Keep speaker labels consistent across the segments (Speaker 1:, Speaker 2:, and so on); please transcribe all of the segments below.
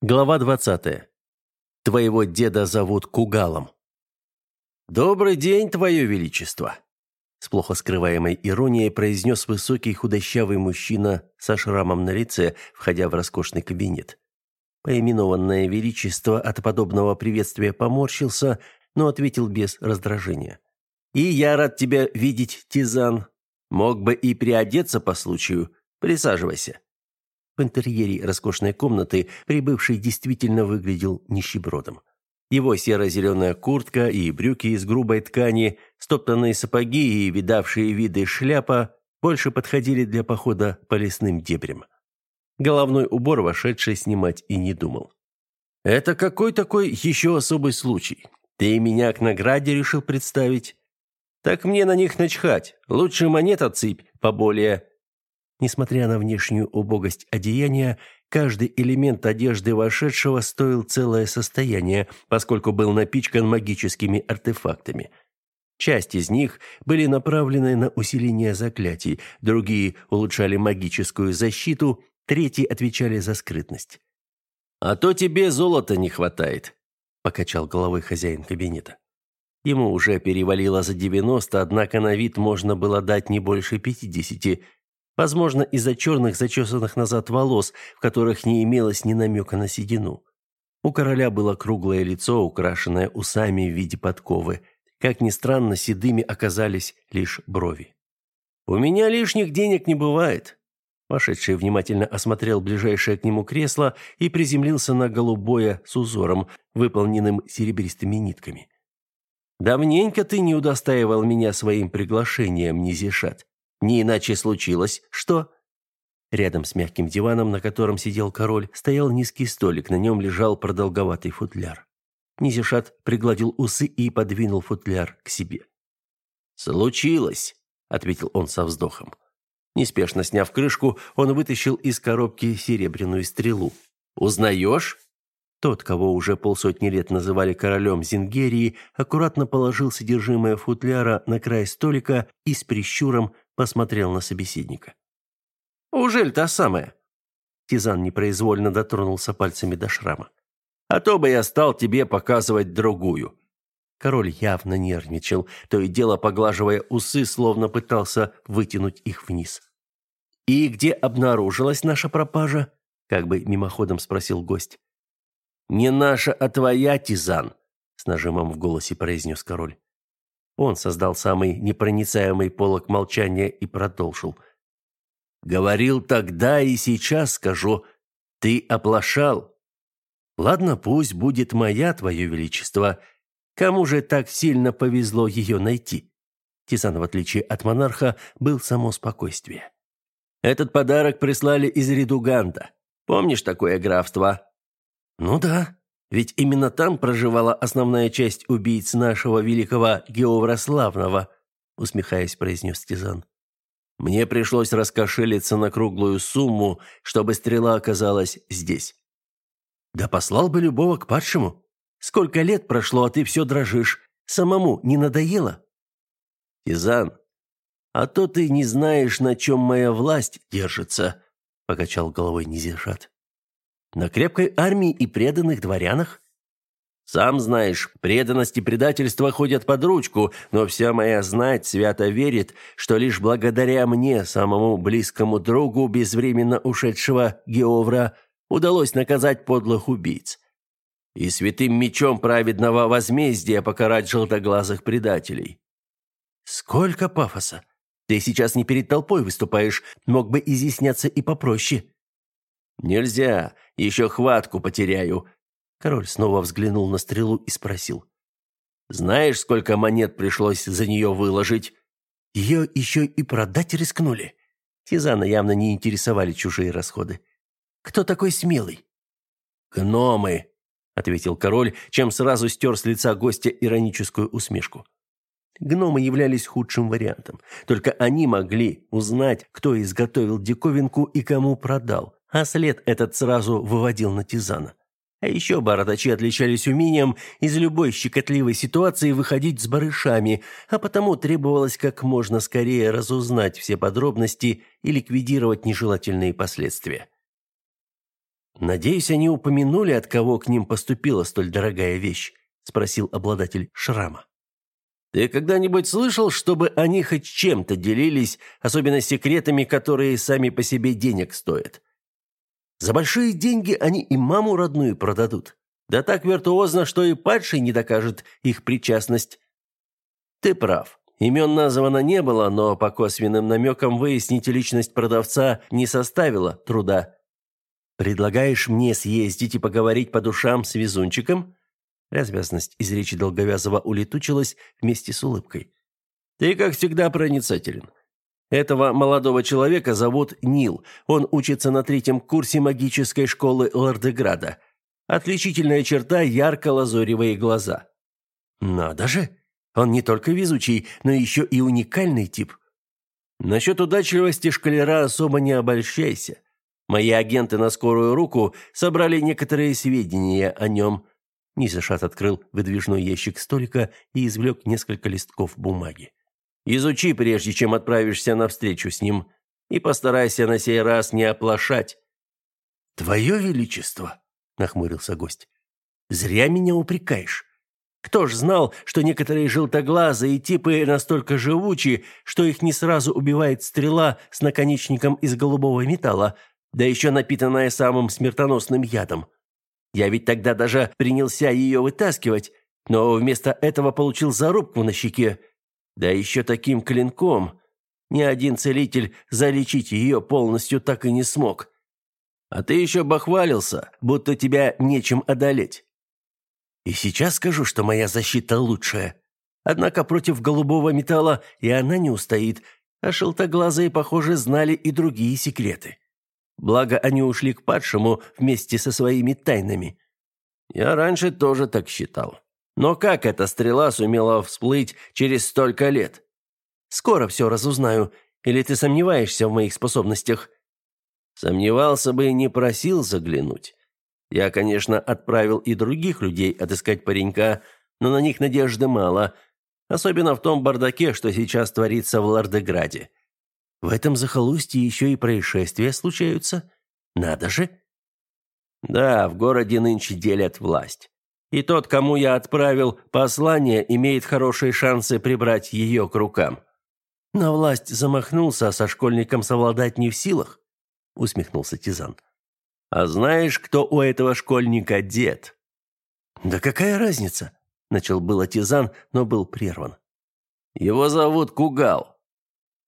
Speaker 1: Глава 20. Твоего деда зовут Кугалом. Добрый день, твое величество, с плохо скрываемой иронией произнес высокий худощавый мужчина со шрамом на лице, входя в роскошный кабинет. Поименованное величество от подобного приветствия поморщился, но ответил без раздражения. И я рад тебя видеть, Тизан. Мог бы и приодеться по случаю. Присаживайся. В интерьере роскошной комнаты прибывший действительно выглядел нищебродом. Его серо-зеленая куртка и брюки из грубой ткани, стоптанные сапоги и видавшие виды шляпа больше подходили для похода по лесным дебрям. Головной убор вошедший снимать и не думал. «Это какой такой еще особый случай? Ты меня к награде решил представить?» «Так мне на них начхать. Лучше монет отсыпь поболее. Несмотря на внешнюю убогость одеяния, каждый элемент одежды вошедшего стоил целое состояние, поскольку был напичкан магическими артефактами. Часть из них были направлены на усиление заклятий, другие улучшали магическую защиту, третьи отвечали за скрытность. «А то тебе золота не хватает», – покачал головой хозяин кабинета. Ему уже перевалило за девяносто, однако на вид можно было дать не больше пятидесяти – Возможно, из-за черных, зачесанных назад волос, в которых не имелось ни намека на седину. У короля было круглое лицо, украшенное усами в виде подковы. Как ни странно, седыми оказались лишь брови. «У меня лишних денег не бывает». Вошедший внимательно осмотрел ближайшее к нему кресло и приземлился на голубое с узором, выполненным серебристыми нитками. «Давненько ты не удостаивал меня своим приглашением, Низишат. Не иначе случилось, что...» Рядом с мягким диваном, на котором сидел король, стоял низкий столик, на нем лежал продолговатый футляр. Низишат пригладил усы и подвинул футляр к себе. «Случилось», — ответил он со вздохом. Неспешно сняв крышку, он вытащил из коробки серебряную стрелу. «Узнаешь?» Тот, кого уже полсотни лет называли королем Зингерии, аккуратно положил содержимое футляра на край столика и с прищуром посмотрел на собеседника. «Ужель та самая?» Тизан непроизвольно дотронулся пальцами до шрама. «А то бы я стал тебе показывать другую». Король явно нервничал, то и дело поглаживая усы, словно пытался вытянуть их вниз. «И где обнаружилась наша пропажа?» как бы мимоходом спросил гость. «Не наша, а твоя, Тизан», с нажимом в голосе произнес король. Он создал самый непроницаемый полог молчания и продолжил. «Говорил тогда и сейчас скажу, ты оплошал. Ладно, пусть будет моя, твое величество. Кому же так сильно повезло ее найти?» Тизан, в отличие от монарха, был само спокойствие. «Этот подарок прислали из Редуганда. Помнишь такое графство?» «Ну да», ведь именно там проживала основная часть убийц нашего великого Геовра Славного, усмехаясь, произнес Тизан. Мне пришлось раскошелиться на круглую сумму, чтобы стрела оказалась здесь. Да послал бы любого к падшему. Сколько лет прошло, а ты все дрожишь. Самому не надоело? Тизан, а то ты не знаешь, на чем моя власть держится, покачал головой Низершат. На крепкой армии и преданных дворянах? Сам знаешь, преданность и предательство ходят под ручку, но вся моя знать свято верит, что лишь благодаря мне, самому близкому другу безвременно ушедшего Геовра, удалось наказать подлых убийц. И святым мечом праведного возмездия покарать желтоглазых предателей. Сколько пафоса! Ты сейчас не перед толпой выступаешь, мог бы изъясняться и попроще. Нельзя, еще хватку потеряю. Король снова взглянул на стрелу и спросил: "Знаешь, сколько монет пришлось за нее выложить? Ее еще и продать рискнули?" Тизана явно не интересовали чужие расходы. "Кто такой смелый?" "Гномы", ответил король, чем сразу стер с лица гостя ироническую усмешку. Гномы являлись худшим вариантом. Только они могли узнать, кто изготовил диковинку и кому продал а след этот сразу выводил на Тизана. А еще бородачи отличались умением из любой щекотливой ситуации выходить с барышами, а потому требовалось как можно скорее разузнать все подробности и ликвидировать нежелательные последствия. Надеюсь, они упомянули, от кого к ним поступила столь дорогая вещь, спросил обладатель шрама. Ты когда-нибудь слышал, чтобы они хоть чем-то делились, особенно секретами, которые сами по себе денег стоят? За большие деньги они и маму родную продадут. Да так виртуозно, что и падший не докажет их причастность. Ты прав. Имен названо не было, но по косвенным намекам выяснить личность продавца не составило труда. Предлагаешь мне съездить и поговорить по душам с везунчиком? Развязность из речи Долговязова улетучилась вместе с улыбкой. Ты, как всегда, проницателен. Этого молодого человека зовут Нил. Он учится на третьем курсе магической школы Лордеграда. Отличительная черта ярко-лазоревые глаза. Надо же, он не только везучий, но еще и уникальный тип. Насчет удачливости шкалера особо не обольщайся. Мои агенты на скорую руку собрали некоторые сведения о нем. Низашат открыл выдвижной ящик столика и извлек несколько листков бумаги. Изучи, прежде чем отправишься на встречу с ним, и постарайся на сей раз не оплошать. Твое величество, нахмурился гость. Зря меня упрекаешь. Кто ж знал, что некоторые желтоглазые типы настолько живучи, что их не сразу убивает стрела с наконечником из голубого металла, да еще напитанная самым смертоносным ядом. Я ведь тогда даже принялся ее вытаскивать, но вместо этого получил зарубку на щеке. Да еще таким клинком. Ни один целитель залечить ее полностью так и не смог. А ты еще бахвалился, будто тебя нечем одолеть. И сейчас скажу, что моя защита лучшая. Однако против голубого металла и она не устоит, а желтоглазые, похоже, знали и другие секреты. Благо, они ушли к падшему вместе со своими тайнами. Я раньше тоже так считал. Но как эта стрела сумела всплыть через столько лет? Скоро все разузнаю. Или ты сомневаешься в моих способностях? Сомневался бы и не просил заглянуть. Я, конечно, отправил и других людей отыскать паренька, но на них надежды мало, особенно в том бардаке, что сейчас творится в Лардеграде. В этом захолустье еще и происшествия случаются. Надо же. Да, в городе нынче делят власть. И тот, кому я отправил послание, имеет хорошие шансы прибрать ее к рукам. На власть замахнулся, а со школьником совладать не в силах усмехнулся Тизан. А знаешь, кто у этого школьника дед? Да какая разница? начал было Тизан, но был прерван. Его зовут Кугал.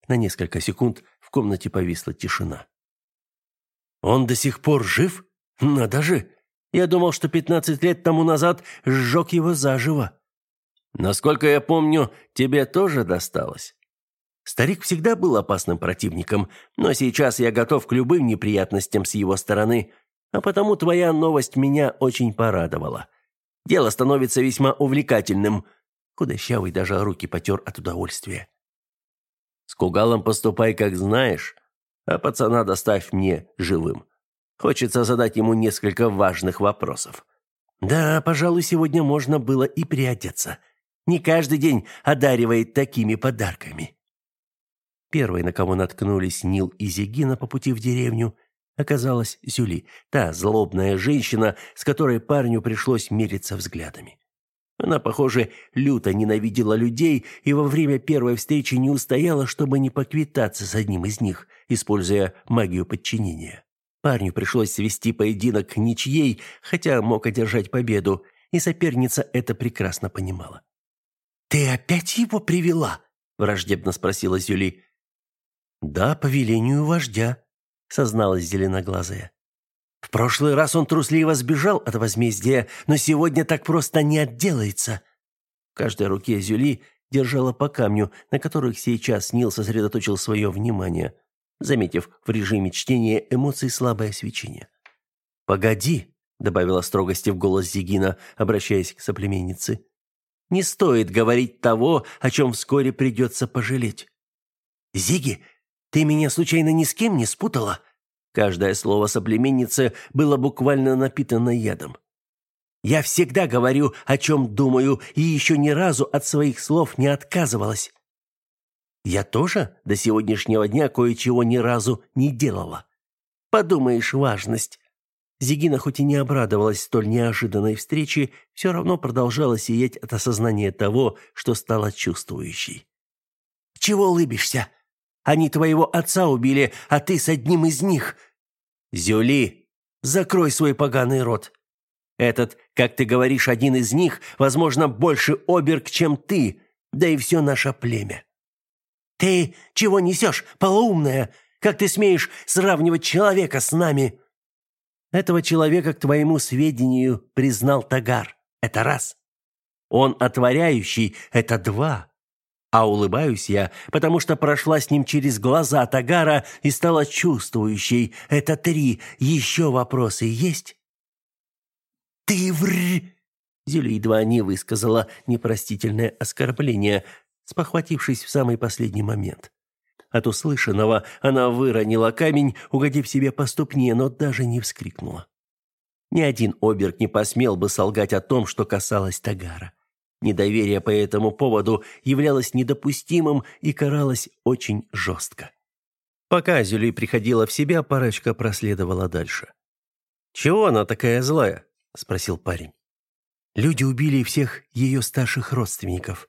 Speaker 1: На несколько секунд в комнате повисла тишина. Он до сих пор жив? Надо же. Я думал, что пятнадцать лет тому назад сжег его заживо. Насколько я помню, тебе тоже досталось. Старик всегда был опасным противником, но сейчас я готов к любым неприятностям с его стороны, а потому твоя новость меня очень порадовала. Дело становится весьма увлекательным. Худощавый даже руки потер от удовольствия. С Кугалом поступай, как знаешь, а пацана доставь мне живым. Хочется задать ему несколько важных вопросов. Да, пожалуй, сегодня можно было и приодеться. Не каждый день одаривает такими подарками. Первой, на кого наткнулись Нил и Зигина по пути в деревню, оказалась Зюли, та злобная женщина, с которой парню пришлось мериться взглядами. Она, похоже, люто ненавидела людей и во время первой встречи не устояла, чтобы не поквитаться с одним из них, используя магию подчинения. Парню пришлось свести поединок ничьей, хотя мог одержать победу, и соперница это прекрасно понимала. «Ты опять его привела?» – враждебно спросила Зюли. «Да, по велению вождя», — созналась зеленоглазая. «В прошлый раз он трусливо сбежал от возмездия, но сегодня так просто не отделается». В каждой руке Зюли держала по камню, на которых сейчас Нил сосредоточил свое внимание, заметив в режиме чтения эмоций слабое свечение. «Погоди», — добавила строгости в голос Зигина, обращаясь к соплеменнице. «Не стоит говорить того, о чем вскоре придется пожалеть». «Зиги, ты меня случайно ни с кем не спутала?» Каждое слово соплеменницы было буквально напитано ядом. «Я всегда говорю, о чем думаю, и еще ни разу от своих слов не отказывалась». «Я тоже до сегодняшнего дня кое-чего ни разу не делала. Подумаешь, важность». Зигина хоть и не обрадовалась столь неожиданной встрече, все равно продолжала сиять от осознания того, что стала чувствующей. «Чего улыбишься? Они твоего отца убили, а ты с одним из них!» «Зюли, закрой свой поганый рот!» Этот, как ты говоришь, один из них, возможно, больше оберг, чем ты, да и все наше племя. Ты чего несешь, полоумная? Как ты смеешь сравнивать человека с нами? Этого человека, к твоему сведению, признал Тагар. Это раз. Он отворяющий – это два. А улыбаюсь я, потому что прошла с ним через глаза Тагара и стала чувствующей. Это три. Еще вопросы есть? «Ты вр...» Зюля едва не высказала непростительное оскорбление, спохватившись в самый последний момент. От услышанного она выронила камень, угодив себе по ступне, но даже не вскрикнула. Ни один оберг не посмел бы солгать о том, что касалось Тагара. Недоверие по этому поводу являлось недопустимым и каралось очень жестко. Пока Зюли приходила в себя, парочка проследовала дальше. «Чего она такая злая?» спросил парень. Люди убили всех ее старших родственников.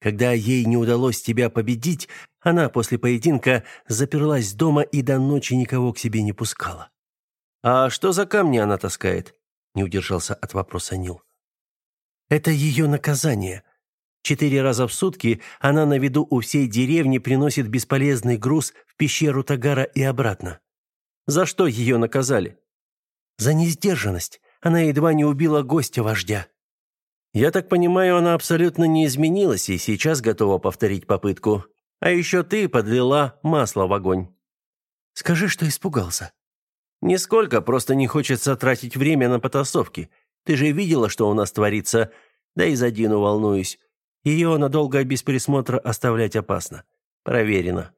Speaker 1: Когда ей не удалось тебя победить, она после поединка заперлась дома и до ночи никого к себе не пускала. А что за камни она таскает? Не удержался от вопроса Нил. Это ее наказание. Четыре раза в сутки она на виду у всей деревни приносит бесполезный груз в пещеру Тагара и обратно. За что ее наказали? За несдержанность. Она едва не убила гостя вождя. Я так понимаю, она абсолютно не изменилась и сейчас готова повторить попытку. А еще ты подлила масло в огонь. Скажи, что испугался. Нисколько, просто не хочется тратить время на потасовки. Ты же видела, что у нас творится. Да и за Дину волнуюсь. Ее надолго без присмотра оставлять опасно. Проверено.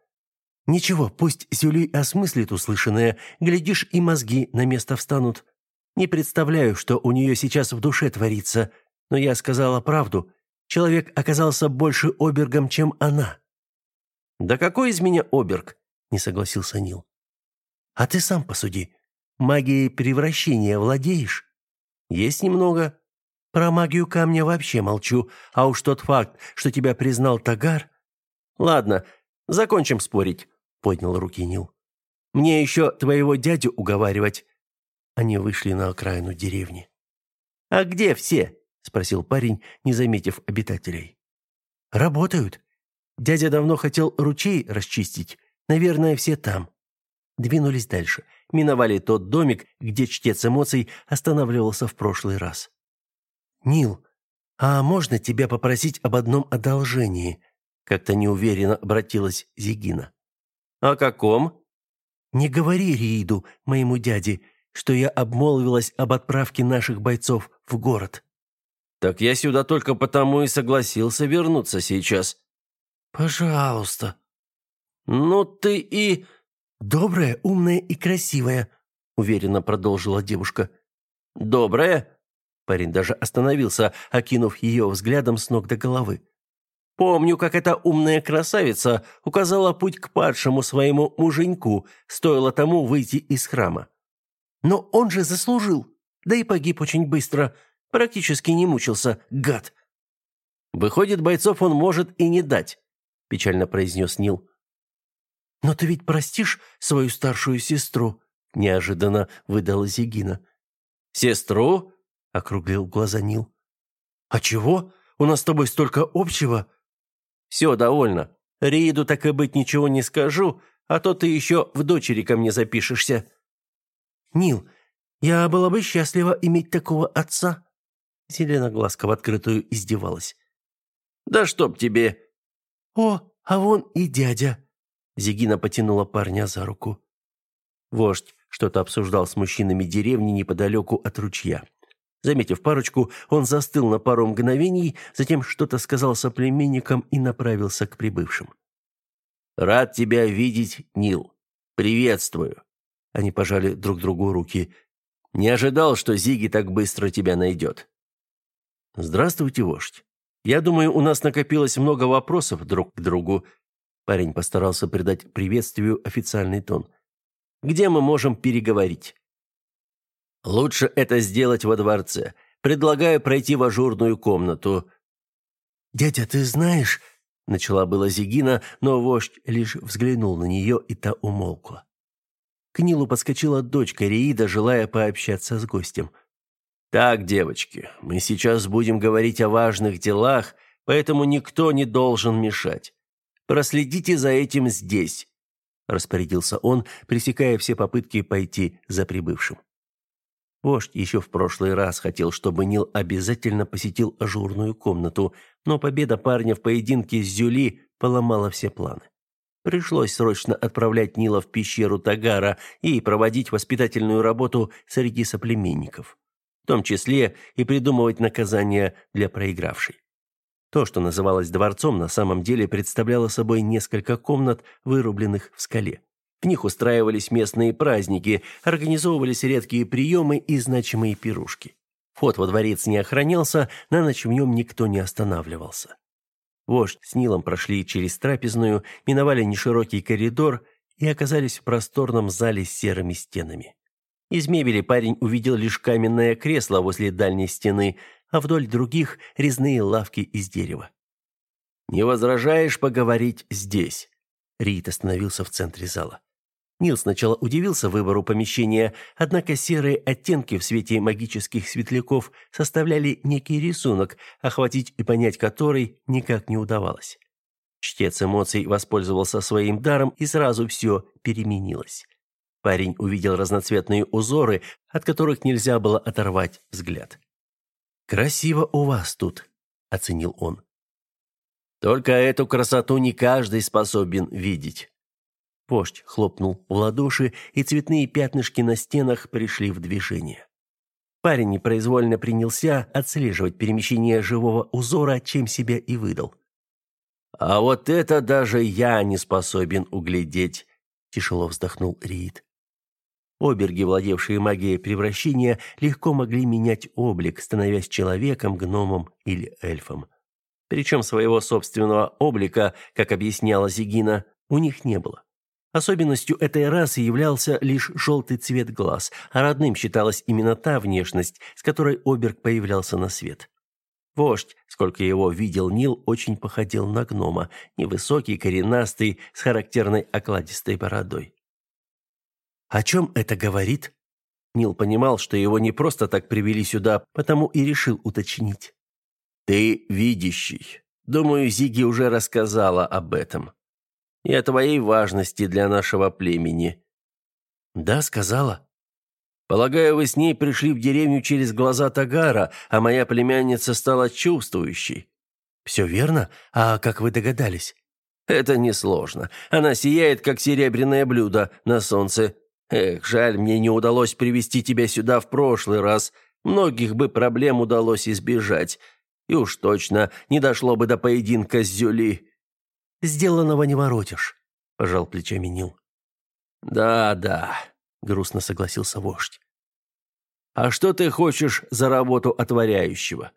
Speaker 1: Ничего, пусть Зюли осмыслит услышанное, глядишь, и мозги на место встанут. Не представляю, что у нее сейчас в душе творится, но я сказала правду. Человек оказался больше обергом, чем она. Да какой из меня оберг? не согласился Нил. А ты сам посуди. Магией превращения владеешь? Есть немного. Про магию камня вообще молчу, а уж тот факт, что тебя признал Тагар. Ладно, закончим спорить, поднял руки Нил. Мне еще твоего дядю уговаривать. Они вышли на окраину деревни. «А где все?» – спросил парень, не заметив обитателей. «Работают. Дядя давно хотел ручей расчистить. Наверное, все там». Двинулись дальше. Миновали тот домик, где чтец эмоций останавливался в прошлый раз. «Нил, а можно тебя попросить об одном одолжении?» Как-то неуверенно обратилась Зигина. «О каком?» «Не говори Рииду, моему дяде что я обмолвилась об отправке наших бойцов в город. Так я сюда только потому и согласился вернуться сейчас. Пожалуйста. Ну ты и добрая, умная и красивая, уверенно продолжила девушка. Добрая? Парень даже остановился, окинув ее взглядом с ног до головы. Помню, как эта умная красавица указала путь к падшему своему муженьку, стоило тому выйти из храма. Но он же заслужил. Да и погиб очень быстро. Практически не мучился, гад. Выходит, бойцов он может и не дать, печально произнес Нил. Но ты ведь простишь свою старшую сестру, неожиданно выдала Зигина. Сестру? округлил глаза Нил. А чего? У нас с тобой столько общего. Все, довольно. Рииду так и быть ничего не скажу, а то ты еще в дочери ко мне запишешься. Нил, я была бы счастлива иметь такого отца. Зеленоглазка в открытую издевалась. Да чтоб тебе. О, а вон и дядя. Зигина потянула парня за руку. Вождь что-то обсуждал с мужчинами деревни неподалеку от ручья. Заметив парочку, он застыл на пару мгновений, затем что-то сказал соплеменникам и направился к прибывшим. «Рад тебя видеть, Нил. Приветствую. Они пожали друг другу руки. «Не ожидал, что Зиги так быстро тебя найдет». «Здравствуйте, вождь. Я думаю, у нас накопилось много вопросов друг к другу». Парень постарался придать приветствию официальный тон. «Где мы можем переговорить?» Лучше это сделать во дворце. Предлагаю пройти в ажурную комнату.
Speaker 2: Дядя, ты знаешь, начала была Зигина, но вождь лишь взглянул на нее, и та умолкла. К Нилу подскочила дочка Реида, желая пообщаться с гостем.
Speaker 1: Так, девочки, мы сейчас будем говорить о важных делах, поэтому никто не должен мешать. Проследите за этим здесь, распорядился он, пресекая все попытки пойти за прибывшим. Вождь еще в прошлый раз хотел, чтобы Нил обязательно посетил ажурную комнату, но победа парня в поединке с Зюли поломала все планы. Пришлось срочно отправлять Нила в пещеру Тагара и проводить воспитательную работу среди соплеменников, в том числе и придумывать наказания для проигравшей. То, что называлось дворцом, на самом деле представляло собой несколько комнат, вырубленных в скале. В них устраивались местные праздники, организовывались редкие приемы и значимые пирушки. Вход во дворец не охранялся, на ночь в нем никто не останавливался. Вождь с Нилом прошли через трапезную, миновали неширокий коридор и оказались в просторном зале с серыми стенами. Из мебели парень увидел лишь каменное кресло возле дальней стены, а вдоль других резные лавки из дерева. «Не возражаешь поговорить здесь?» Рид остановился в центре зала. Нил сначала удивился выбору помещения, однако серые оттенки в свете магических светляков составляли некий рисунок, охватить и понять который никак не удавалось. Чтец эмоций воспользовался своим даром, и сразу все переменилось. Парень увидел разноцветные узоры, от которых нельзя было оторвать взгляд. «Красиво у вас тут», — оценил он. «Только эту красоту не каждый способен видеть». Вождь хлопнул в ладоши, и цветные пятнышки на стенах пришли в движение. Парень непроизвольно принялся отслеживать перемещение живого узора, чем себя и выдал. «А вот это даже я не способен углядеть», – тяжело вздохнул Рид. Оберги, владевшие магией превращения, легко могли менять облик, становясь человеком, гномом или эльфом. Причем своего собственного облика, как объясняла Зигина, у них не было. Особенностью этой расы являлся лишь желтый цвет глаз, а родным считалась именно та внешность, с которой Оберг появлялся на свет. Вождь, сколько его видел Нил, очень походил на гнома, невысокий, коренастый, с характерной окладистой бородой. «О чем это говорит?» Нил понимал, что его не просто так привели сюда, потому и решил уточнить. «Ты видящий. Думаю, Зиги уже рассказала об этом и о твоей важности для нашего племени». «Да, сказала». «Полагаю, вы с ней пришли в деревню через глаза Тагара, а моя племянница стала чувствующей». «Все верно? А как вы догадались?» «Это несложно. Она сияет, как серебряное блюдо на солнце. Эх, жаль, мне не удалось привести тебя сюда в прошлый раз. Многих бы проблем удалось избежать. И уж точно не дошло бы до поединка с Зюли.
Speaker 2: Сделанного не воротишь, пожал плечами Нил.
Speaker 1: Да, да, грустно согласился вождь. А что ты хочешь за работу отворяющего?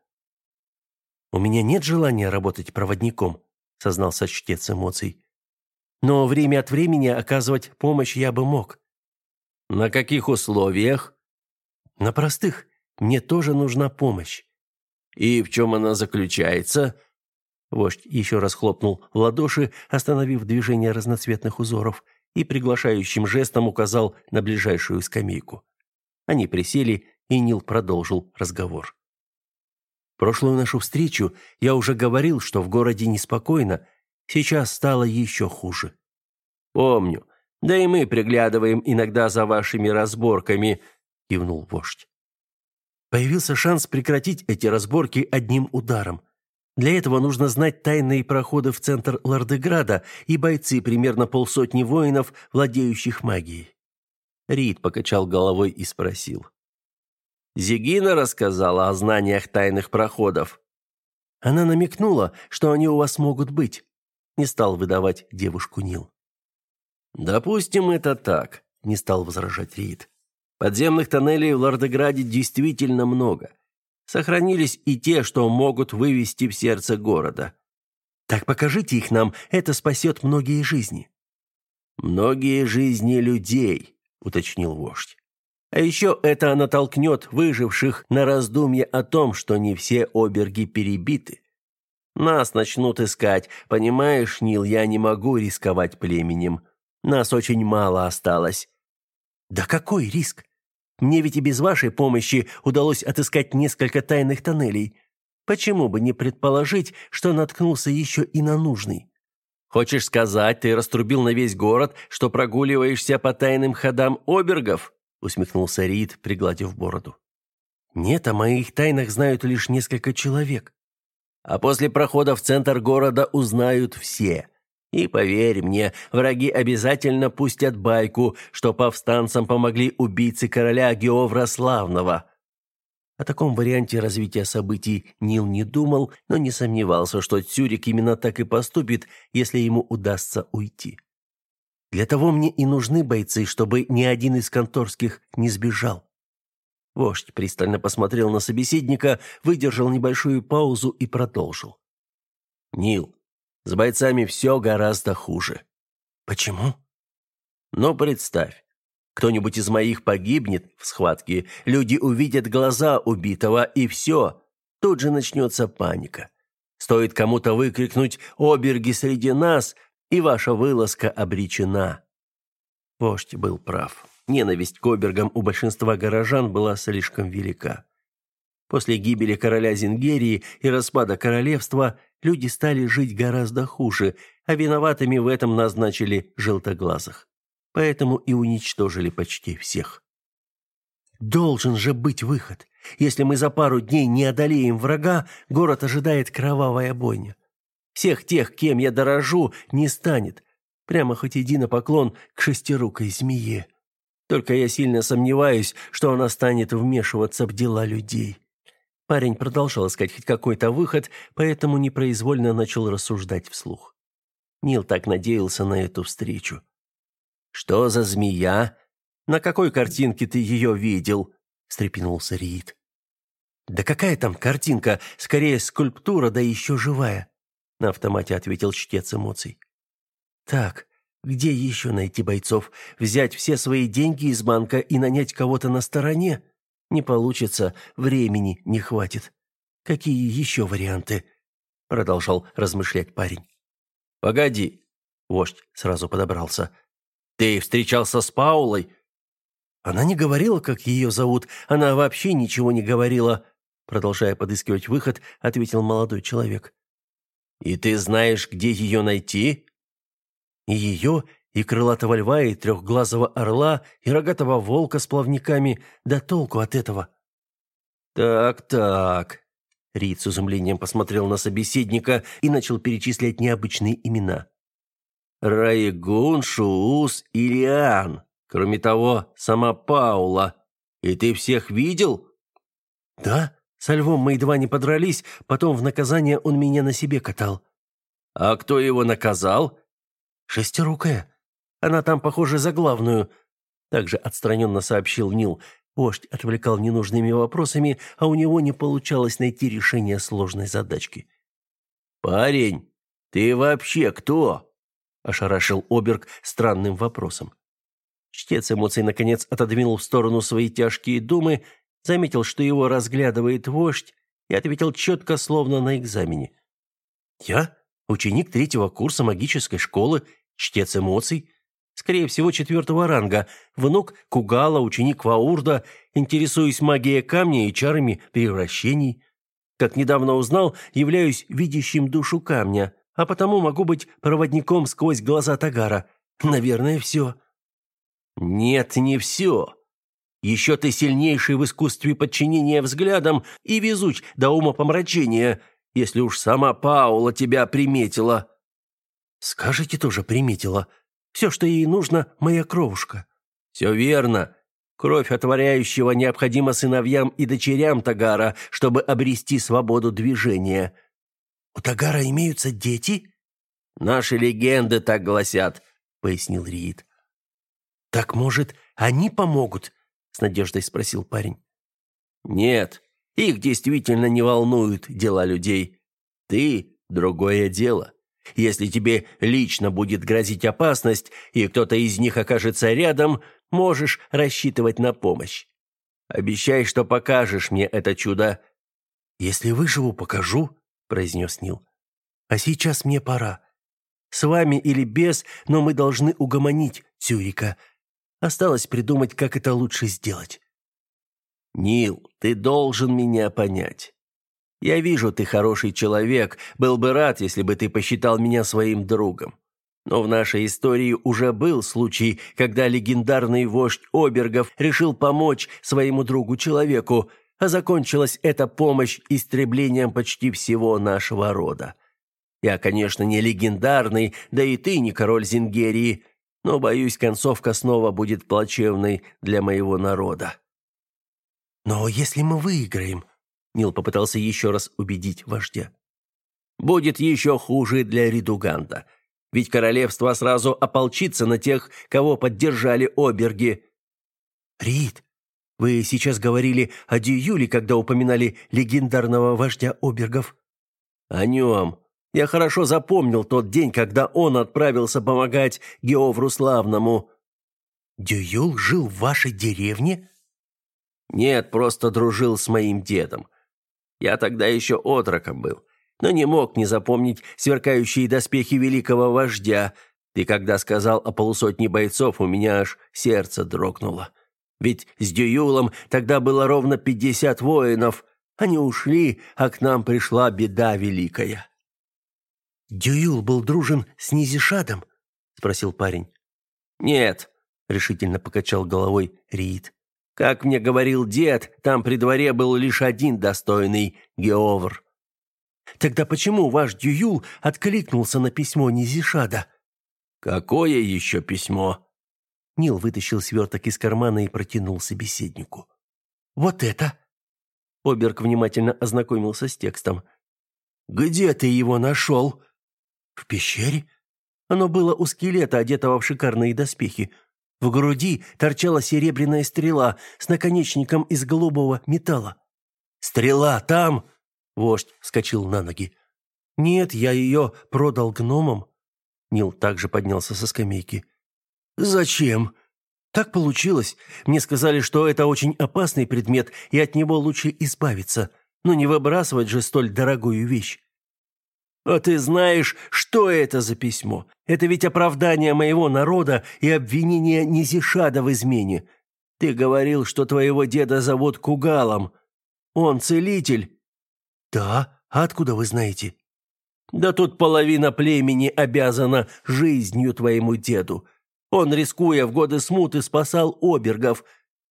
Speaker 2: У меня нет желания работать проводником, сознался чтец эмоций. Но время от времени оказывать помощь я бы мог.
Speaker 1: На каких условиях?
Speaker 2: На простых. Мне тоже нужна помощь.
Speaker 1: И в чем она заключается?
Speaker 2: Вождь еще раз хлопнул в ладоши, остановив движение разноцветных узоров, и приглашающим жестом указал на ближайшую скамейку. Они присели, и Нил продолжил разговор. прошлую нашу встречу я уже говорил, что в городе неспокойно, сейчас стало еще хуже.
Speaker 1: Помню. Да и мы приглядываем иногда за вашими разборками, кивнул вождь.
Speaker 2: Появился шанс прекратить эти разборки одним ударом. Для этого нужно знать тайные проходы в центр Лордеграда и бойцы, примерно полсотни воинов, владеющих магией.
Speaker 1: Рид покачал головой и спросил. «Зигина рассказала о знаниях тайных проходов?»
Speaker 2: Она намекнула, что они у вас могут быть. Не стал выдавать девушку Нил.
Speaker 1: «Допустим, это так», — не стал возражать Рид. «Подземных тоннелей в Лордеграде действительно много. Сохранились и те, что могут вывести в сердце города.
Speaker 2: Так покажите их нам, это спасет многие жизни.
Speaker 1: Многие жизни людей, уточнил вождь. А еще это натолкнет выживших на раздумье о том, что не все оберги перебиты. Нас начнут искать. Понимаешь, Нил, я не могу рисковать племенем. Нас очень мало осталось.
Speaker 2: Да какой риск? Мне ведь и без вашей помощи удалось отыскать несколько тайных тоннелей. Почему бы не предположить, что наткнулся еще и на нужный?
Speaker 1: Хочешь сказать, ты раструбил на весь город, что прогуливаешься по тайным ходам обергов? усмехнулся Рид, пригладив бороду.
Speaker 2: Нет, о моих тайнах знают лишь несколько человек.
Speaker 1: А после прохода в центр города узнают все. И поверь мне, враги обязательно пустят байку, что повстанцам помогли убийцы короля Геовра Славного.
Speaker 2: О таком варианте развития событий Нил не думал, но не сомневался, что Цюрик именно так и поступит, если ему удастся уйти. Для того мне и нужны бойцы, чтобы ни один из конторских не сбежал. Вождь пристально посмотрел на собеседника, выдержал небольшую паузу и продолжил.
Speaker 1: «Нил, с бойцами все гораздо хуже».
Speaker 2: «Почему?»
Speaker 1: «Ну, представь, кто-нибудь из моих погибнет в схватке, люди увидят глаза убитого, и все. Тут же начнется паника. Стоит кому-то выкрикнуть «Оберги среди нас!» и ваша вылазка обречена».
Speaker 2: Вождь был прав. Ненависть к обергам у большинства горожан была слишком велика. После гибели короля Зингерии и распада королевства люди стали жить гораздо хуже, а виноватыми в этом назначили желтоглазых. Поэтому и уничтожили почти всех. Должен же быть выход. Если мы за пару дней не одолеем врага, город ожидает кровавая бойня. Всех тех, кем я дорожу, не станет. Прямо хоть иди на поклон к шестирукой змее. Только я сильно сомневаюсь, что она станет вмешиваться в дела людей. Парень продолжал искать хоть какой-то выход, поэтому непроизвольно начал рассуждать вслух. Нил так надеялся на эту встречу.
Speaker 1: «Что за змея? На какой картинке ты ее видел?» – встрепенулся Рид.
Speaker 2: «Да какая там картинка? Скорее, скульптура, да еще живая на автомате ответил чтец эмоций. Так, где еще найти бойцов? Взять все свои деньги из банка и нанять кого-то на стороне? Не получится, времени не хватит. Какие еще варианты? продолжал размышлять парень.
Speaker 1: Погоди. Вождь сразу подобрался. Ты встречался с Паулой?
Speaker 2: Она не говорила, как ее зовут. Она вообще ничего не говорила, продолжая подыскивать выход, ответил молодой человек.
Speaker 1: «И ты знаешь, где ее найти?»
Speaker 2: «И ее, и крылатого льва, и трехглазого орла, и рогатого волка с плавниками. Да толку от этого!»
Speaker 1: «Так-так...» Рид с изумлением посмотрел на собеседника и начал перечислять необычные имена. «Раигун, Шуус и. Кроме того, сама Паула. И ты всех видел?»
Speaker 2: «Да, со львом мы едва не подрались, потом в наказание он меня на себе катал.
Speaker 1: А кто его наказал?
Speaker 2: Шестирукая. Она там, похоже, за главную. Также отстраненно сообщил Нил. Вождь отвлекал ненужными вопросами, а у него не получалось найти решение сложной задачки.
Speaker 1: «Парень, ты вообще кто?» – ошарашил Оберг странным вопросом.
Speaker 2: Чтец эмоций наконец отодвинул в сторону свои тяжкие думы заметил, что его разглядывает вождь, и ответил четко, словно на экзамене. «Я? Ученик третьего курса магической школы, чтец эмоций, скорее всего, четвертого ранга, внук Кугала, ученик Ваурда, интересуюсь магией камня и чарами превращений. Как недавно узнал, являюсь видящим душу камня, а потому могу быть проводником сквозь глаза Тагара. Наверное, все».
Speaker 1: «Нет, не все», еще ты сильнейший в искусстве подчинения взглядам и везуч до ума помрачения, если уж сама Паула тебя приметила».
Speaker 2: «Скажите тоже приметила. Все, что ей нужно, моя кровушка».
Speaker 1: «Все верно. Кровь отворяющего необходима сыновьям и дочерям Тагара, чтобы обрести свободу движения».
Speaker 2: «У Тагара имеются дети?»
Speaker 1: «Наши легенды так гласят», — пояснил Риит.
Speaker 2: «Так, может, они помогут?» с надеждой спросил парень.
Speaker 1: Нет, их действительно не волнуют дела людей. Ты другое дело. Если тебе лично будет грозить опасность, и кто-то из них окажется рядом, можешь рассчитывать на помощь. Обещай, что покажешь мне это чудо».
Speaker 2: «Если выживу, покажу», — произнес Нил. «А сейчас мне пора. С вами или без, но мы должны угомонить Цюрика. Осталось придумать, как это лучше сделать».
Speaker 1: «Нил, ты должен меня понять. Я вижу, ты хороший человек, был бы рад, если бы ты посчитал меня своим другом. Но в нашей истории уже был случай, когда легендарный вождь Обергов решил помочь своему другу-человеку, а закончилась эта помощь истреблением почти всего нашего рода. Я, конечно, не легендарный, да и ты не король Зингерии, но, боюсь, концовка снова будет плачевной для моего народа.
Speaker 2: «Но если мы выиграем...» Нил попытался еще раз убедить вождя.
Speaker 1: «Будет еще хуже для Ридуганта. Ведь королевство сразу ополчится на тех, кого поддержали оберги».
Speaker 2: «Рид, вы сейчас говорили о Дьюле, когда упоминали легендарного вождя обергов?»
Speaker 1: «О нем. Я хорошо запомнил тот день, когда он отправился помогать Геовру Славному».
Speaker 2: «Дююл жил в вашей деревне?»
Speaker 1: «Нет, просто дружил с моим дедом. Я тогда еще отроком был но не мог не запомнить сверкающие доспехи великого вождя. Ты когда сказал о полусотне бойцов, у меня аж сердце дрогнуло. Ведь с Дююлом тогда было ровно пятьдесят воинов. Они ушли, а к нам пришла беда великая.
Speaker 2: Дююл был дружен с Низишадом? спросил парень.
Speaker 1: Нет, решительно покачал головой Рид. Как мне говорил дед, там при дворе был лишь один достойный Геовр.
Speaker 2: Тогда почему ваш Дююл откликнулся на письмо Низишада?
Speaker 1: Какое еще письмо?
Speaker 2: Нил вытащил сверток из кармана и протянул собеседнику. Вот это. Оберг внимательно ознакомился с текстом. Где ты его нашел?» В пещере. Оно было у скелета, одетого в шикарные доспехи. В груди торчала серебряная стрела с наконечником из голубого металла. Стрела там, Вождь вскочил на ноги. «Нет, я ее продал гномам». Нил также поднялся со скамейки. «Зачем?» «Так получилось. Мне сказали, что это очень опасный предмет, и от него лучше избавиться. Но не выбрасывать же столь дорогую вещь». «А ты знаешь, что это за письмо? Это ведь оправдание моего народа и обвинение Низишада в измене. Ты говорил, что твоего деда зовут Кугалом. Он целитель, «Да? А откуда вы знаете?» «Да тут половина племени обязана жизнью твоему деду. Он, рискуя в годы смуты, спасал обергов.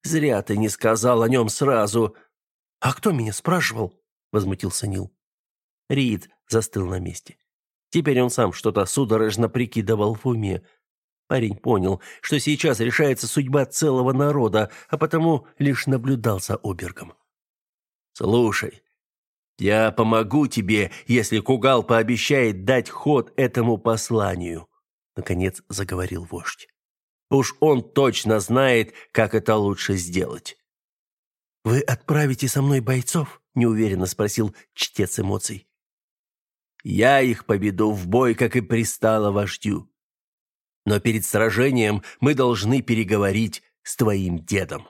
Speaker 2: Зря ты не сказал о нем сразу». «А кто меня спрашивал?» — возмутился Нил. Рид застыл на месте. Теперь он сам что-то судорожно прикидывал в уме. Парень понял, что сейчас решается судьба целого народа, а потому лишь наблюдал за обергом. «Слушай, я помогу тебе, если Кугал пообещает дать ход этому посланию, наконец заговорил вождь. Уж он точно знает, как это лучше сделать. Вы отправите со мной бойцов? неуверенно спросил чтец эмоций. Я их поведу в бой, как и пристало вождю. Но перед сражением мы должны переговорить с твоим дедом.